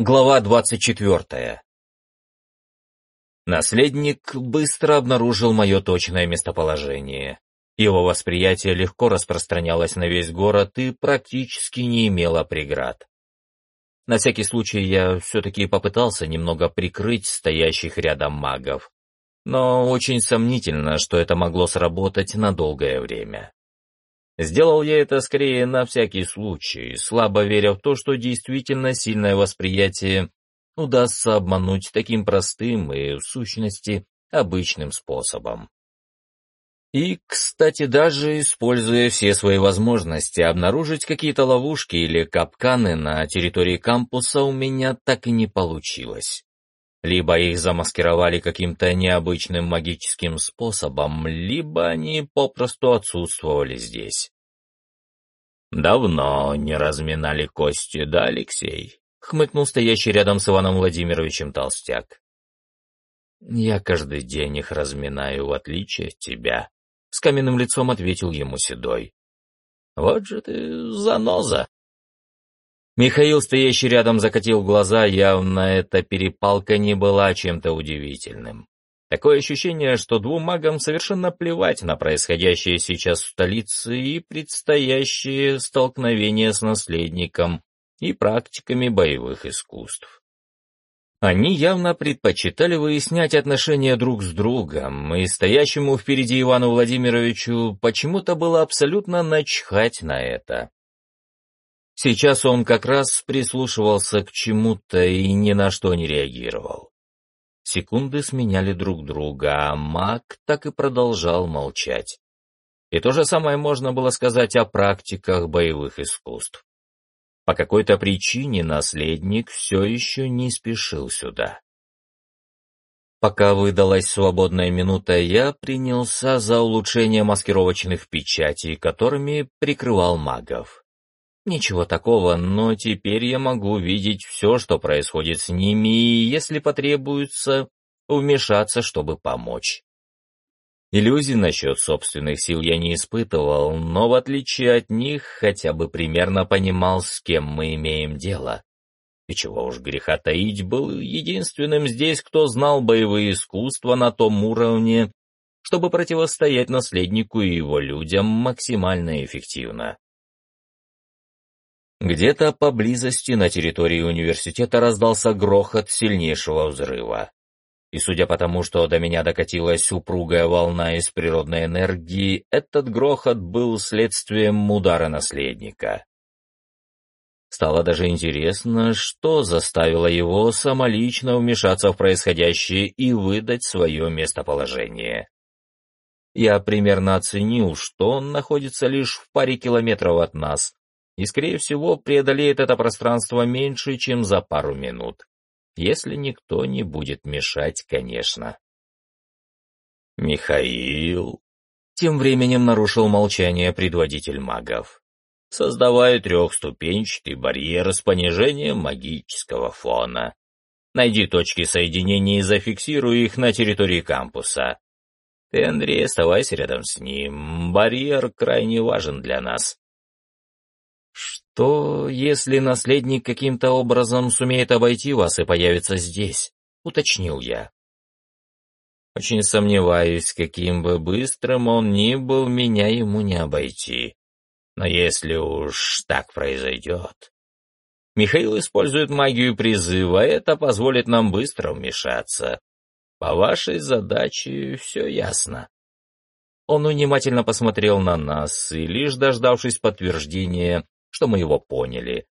Глава двадцать четвертая. Наследник быстро обнаружил мое точное местоположение. Его восприятие легко распространялось на весь город и практически не имело преград. На всякий случай я все-таки попытался немного прикрыть стоящих рядом магов, но очень сомнительно, что это могло сработать на долгое время. Сделал я это скорее на всякий случай, слабо веря в то, что действительно сильное восприятие удастся обмануть таким простым и, в сущности, обычным способом. И, кстати, даже используя все свои возможности, обнаружить какие-то ловушки или капканы на территории кампуса у меня так и не получилось. Либо их замаскировали каким-то необычным магическим способом, либо они попросту отсутствовали здесь. «Давно не разминали кости, да, Алексей?» — хмыкнул стоящий рядом с Иваном Владимировичем толстяк. «Я каждый день их разминаю, в отличие от тебя», — с каменным лицом ответил ему Седой. «Вот же ты заноза!» Михаил, стоящий рядом, закатил глаза, явно эта перепалка не была чем-то удивительным. Такое ощущение, что двум магам совершенно плевать на происходящее сейчас в столице и предстоящее столкновение с наследником и практиками боевых искусств. Они явно предпочитали выяснять отношения друг с другом, и стоящему впереди Ивану Владимировичу почему-то было абсолютно начхать на это. Сейчас он как раз прислушивался к чему-то и ни на что не реагировал. Секунды сменяли друг друга, а маг так и продолжал молчать. И то же самое можно было сказать о практиках боевых искусств. По какой-то причине наследник все еще не спешил сюда. Пока выдалась свободная минута, я принялся за улучшение маскировочных печатей, которыми прикрывал магов. Ничего такого, но теперь я могу видеть все, что происходит с ними, и, если потребуется, вмешаться, чтобы помочь. Иллюзий насчет собственных сил я не испытывал, но в отличие от них хотя бы примерно понимал, с кем мы имеем дело. И чего уж греха таить, был единственным здесь, кто знал боевые искусства на том уровне, чтобы противостоять наследнику и его людям максимально эффективно. Где-то поблизости на территории университета раздался грохот сильнейшего взрыва. И судя по тому, что до меня докатилась упругая волна из природной энергии, этот грохот был следствием удара наследника. Стало даже интересно, что заставило его самолично вмешаться в происходящее и выдать свое местоположение. Я примерно оценил, что он находится лишь в паре километров от нас, и, скорее всего, преодолеет это пространство меньше, чем за пару минут. Если никто не будет мешать, конечно. «Михаил...» Тем временем нарушил молчание предводитель магов. «Создавая трехступенчатый барьер с понижением магического фона. Найди точки соединения и зафиксируй их на территории кампуса. Ты, Андрей, оставайся рядом с ним. Барьер крайне важен для нас то если наследник каким-то образом сумеет обойти вас и появится здесь, уточнил я. Очень сомневаюсь, каким бы быстрым он ни был, меня ему не обойти. Но если уж так произойдет... Михаил использует магию призыва, это позволит нам быстро вмешаться. По вашей задаче все ясно. Он внимательно посмотрел на нас и, лишь дождавшись подтверждения, что мы его поняли.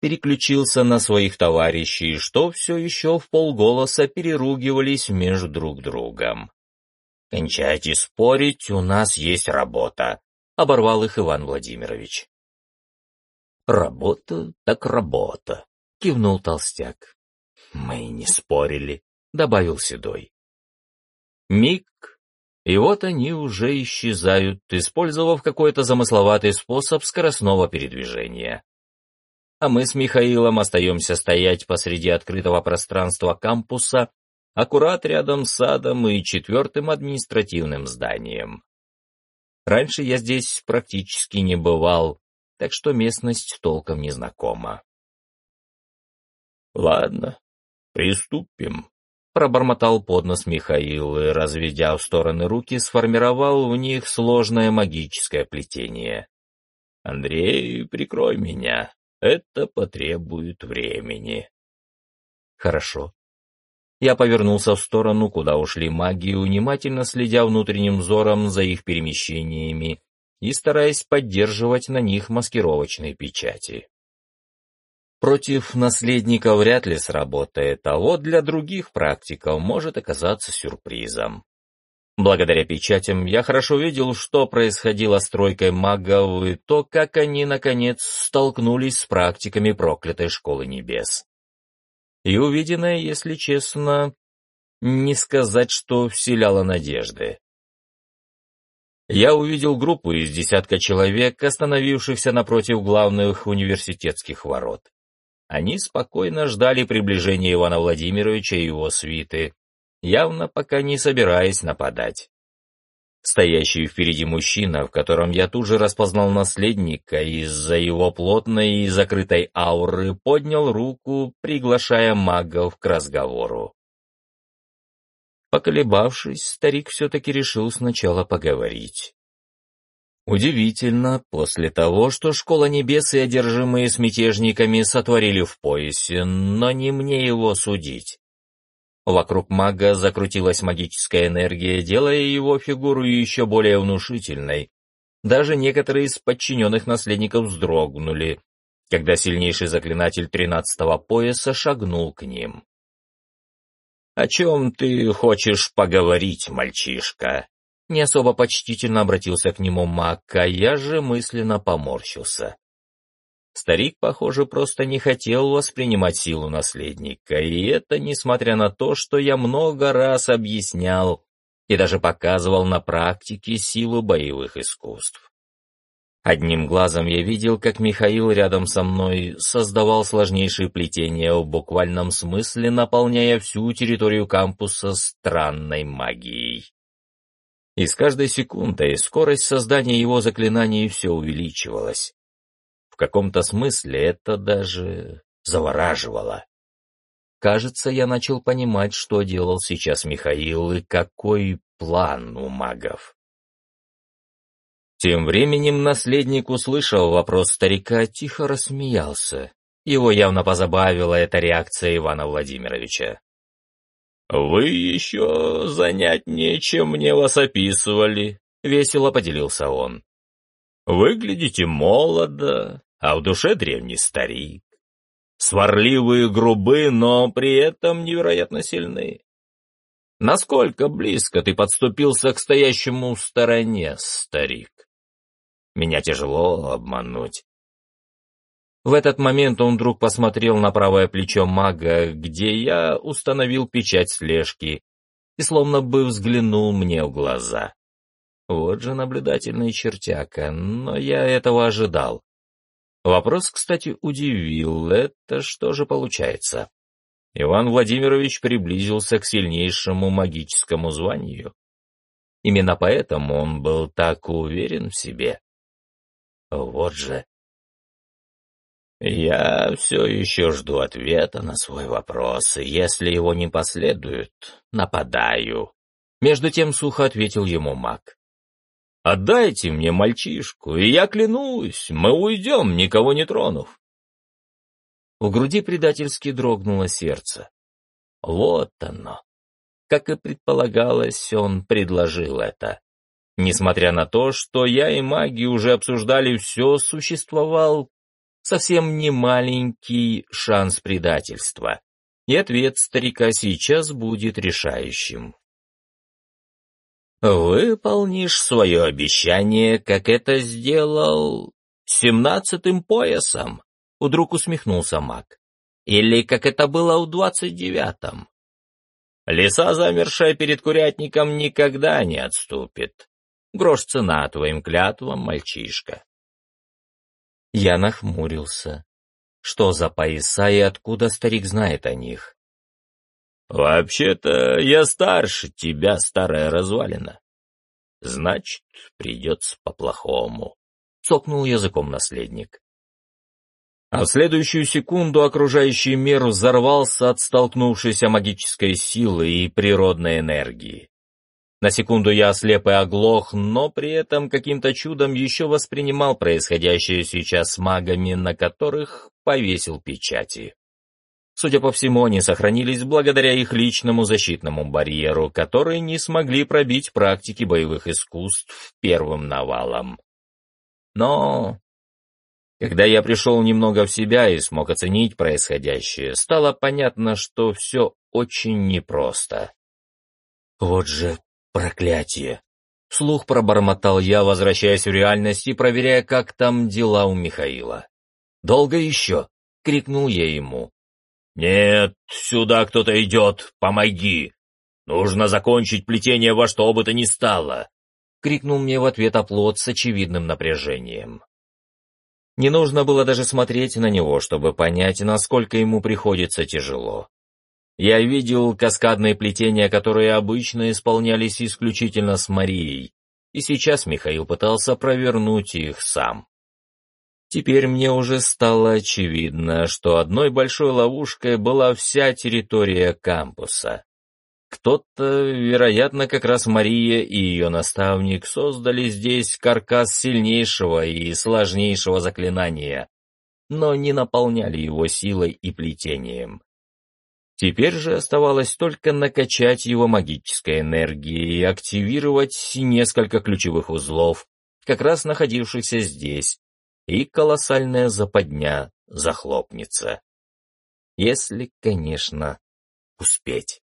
Переключился на своих товарищей, что все еще в полголоса переругивались между друг другом. «Кончайте спорить, у нас есть работа», — оборвал их Иван Владимирович. «Работа так работа», — кивнул толстяк. «Мы не спорили», — добавил Седой. Миг, и вот они уже исчезают, использовав какой-то замысловатый способ скоростного передвижения. А мы с Михаилом остаемся стоять посреди открытого пространства кампуса, аккурат рядом с садом и четвертым административным зданием. Раньше я здесь практически не бывал, так что местность толком не знакома. Ладно, приступим. Пробормотал под нос Михаил и, разведя в стороны руки, сформировал в них сложное магическое плетение. «Андрей, прикрой меня. Это потребует времени». «Хорошо». Я повернулся в сторону, куда ушли маги, внимательно следя внутренним взором за их перемещениями и стараясь поддерживать на них маскировочные печати. Против наследника вряд ли сработает, а вот для других практиков может оказаться сюрпризом. Благодаря печатям я хорошо видел, что происходило с тройкой магов и то, как они, наконец, столкнулись с практиками проклятой школы небес. И увиденное, если честно, не сказать, что вселяло надежды. Я увидел группу из десятка человек, остановившихся напротив главных университетских ворот. Они спокойно ждали приближения Ивана Владимировича и его свиты, явно пока не собираясь нападать. Стоящий впереди мужчина, в котором я тут же распознал наследника, из-за его плотной и закрытой ауры поднял руку, приглашая магов к разговору. Поколебавшись, старик все-таки решил сначала поговорить. Удивительно, после того, что Школа Небес и одержимые с мятежниками сотворили в поясе, но не мне его судить. Вокруг мага закрутилась магическая энергия, делая его фигуру еще более внушительной. Даже некоторые из подчиненных наследников вздрогнули, когда сильнейший заклинатель тринадцатого пояса шагнул к ним. «О чем ты хочешь поговорить, мальчишка?» Не особо почтительно обратился к нему маг, а я же мысленно поморщился. Старик, похоже, просто не хотел воспринимать силу наследника, и это несмотря на то, что я много раз объяснял и даже показывал на практике силу боевых искусств. Одним глазом я видел, как Михаил рядом со мной создавал сложнейшие плетения в буквальном смысле, наполняя всю территорию кампуса странной магией. И с каждой секундой скорость создания его заклинаний все увеличивалась. В каком-то смысле это даже завораживало. Кажется, я начал понимать, что делал сейчас Михаил и какой план у магов. Тем временем наследник, услышал вопрос старика, тихо рассмеялся. Его явно позабавила эта реакция Ивана Владимировича. «Вы еще занятнее, чем мне вас описывали», — весело поделился он. «Выглядите молодо, а в душе древний старик. Сварливые грубы, но при этом невероятно сильны. Насколько близко ты подступился к стоящему в стороне, старик? Меня тяжело обмануть. В этот момент он вдруг посмотрел на правое плечо мага, где я установил печать слежки, и словно бы взглянул мне в глаза. Вот же наблюдательный чертяка, но я этого ожидал. Вопрос, кстати, удивил. Это что же получается? Иван Владимирович приблизился к сильнейшему магическому званию. Именно поэтому он был так уверен в себе. Вот же я все еще жду ответа на свой вопрос, и если его не последует, нападаю. Между тем сухо ответил ему маг. «Отдайте мне мальчишку, и я клянусь, мы уйдем, никого не тронув». В груди предательски дрогнуло сердце. Вот оно. Как и предполагалось, он предложил это. Несмотря на то, что я и маги уже обсуждали все, существовал совсем не маленький шанс предательства, и ответ старика сейчас будет решающим. «Выполнишь свое обещание, как это сделал семнадцатым поясом», — вдруг усмехнулся маг. «Или как это было у двадцать девятом. Лиса, замершая перед курятником, никогда не отступит. Грош цена твоим клятвам, мальчишка». Я нахмурился. Что за пояса и откуда старик знает о них? «Вообще-то я старше тебя, старая развалина. Значит, придется по-плохому», — цокнул языком наследник. А в следующую секунду окружающий мир взорвался от столкнувшейся магической силы и природной энергии. На секунду я ослеп и оглох, но при этом каким-то чудом еще воспринимал происходящее сейчас с магами, на которых повесил печати. Судя по всему, они сохранились благодаря их личному защитному барьеру, который не смогли пробить практики боевых искусств первым навалом. Но когда я пришел немного в себя и смог оценить происходящее, стало понятно, что все очень непросто. Вот же проклятие! Слух пробормотал я, возвращаясь в реальность и проверяя, как там дела у Михаила. «Долго еще?» — крикнул я ему. «Нет, сюда кто-то идет, помоги! Нужно закончить плетение во что бы то ни стало!» — крикнул мне в ответ оплот с очевидным напряжением. Не нужно было даже смотреть на него, чтобы понять, насколько ему приходится тяжело. Я видел каскадные плетения, которые обычно исполнялись исключительно с Марией, и сейчас Михаил пытался провернуть их сам. Теперь мне уже стало очевидно, что одной большой ловушкой была вся территория кампуса. Кто-то, вероятно, как раз Мария и ее наставник создали здесь каркас сильнейшего и сложнейшего заклинания, но не наполняли его силой и плетением. Теперь же оставалось только накачать его магической энергией и активировать несколько ключевых узлов, как раз находившихся здесь, и колоссальная западня захлопнется. Если, конечно, успеть.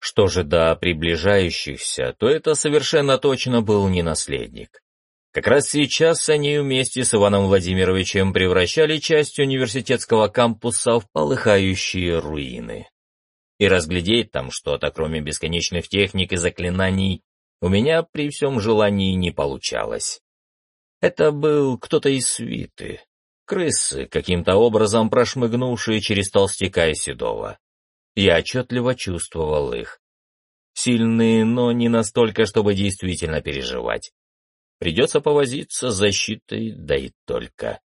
Что же до приближающихся, то это совершенно точно был не наследник. Как раз сейчас они вместе с Иваном Владимировичем превращали часть университетского кампуса в полыхающие руины. И разглядеть там что-то, кроме бесконечных техник и заклинаний, у меня при всем желании не получалось. Это был кто-то из свиты, крысы, каким-то образом прошмыгнувшие через толстяка и седова. Я отчетливо чувствовал их. Сильные, но не настолько, чтобы действительно переживать. Придется повозиться с защитой, да и только.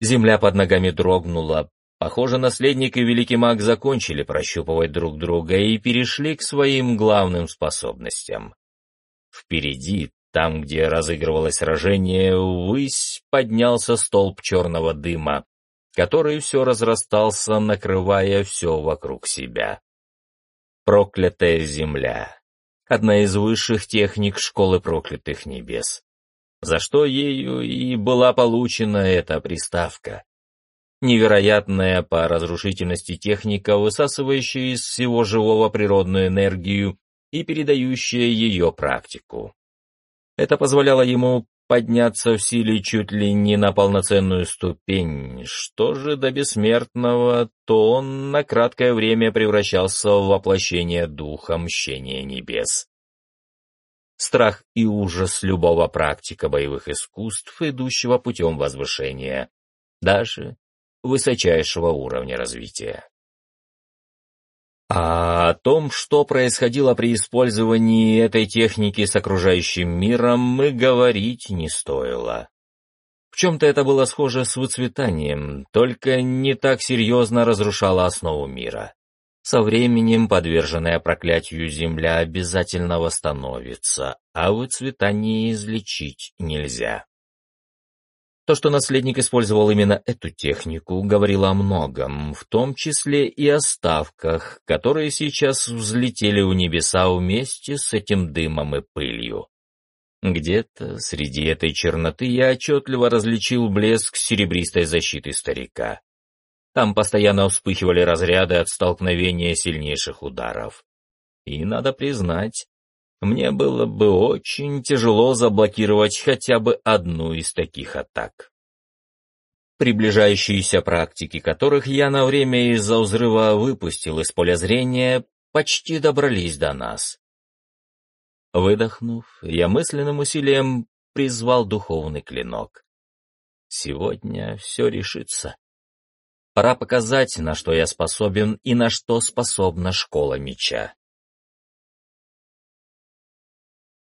Земля под ногами дрогнула. Похоже, наследник и великий маг закончили прощупывать друг друга и перешли к своим главным способностям. Впереди, там, где разыгрывалось сражение, ввысь поднялся столб черного дыма, который все разрастался, накрывая все вокруг себя. Проклятая земля. Одна из высших техник школы проклятых небес. За что ею и была получена эта приставка. Невероятная по разрушительности техника, высасывающая из всего живого природную энергию и передающая ее практику. Это позволяло ему подняться в силе чуть ли не на полноценную ступень. Что же до бессмертного, то он на краткое время превращался в воплощение духа мщения небес. Страх и ужас любого практика боевых искусств, идущего путем возвышения, даже высочайшего уровня развития. А о том, что происходило при использовании этой техники с окружающим миром, мы говорить не стоило. В чем-то это было схоже с выцветанием, только не так серьезно разрушало основу мира. Со временем подверженная проклятию земля обязательно восстановится, а выцветание излечить нельзя. То, что наследник использовал именно эту технику, говорило о многом, в том числе и о ставках, которые сейчас взлетели у небеса вместе с этим дымом и пылью. Где-то среди этой черноты я отчетливо различил блеск серебристой защиты старика. Там постоянно вспыхивали разряды от столкновения сильнейших ударов. И, надо признать, мне было бы очень тяжело заблокировать хотя бы одну из таких атак. Приближающиеся практики, которых я на время из-за взрыва выпустил из поля зрения, почти добрались до нас. Выдохнув, я мысленным усилием призвал духовный клинок. Сегодня все решится. Пора показать, на что я способен и на что способна школа меча.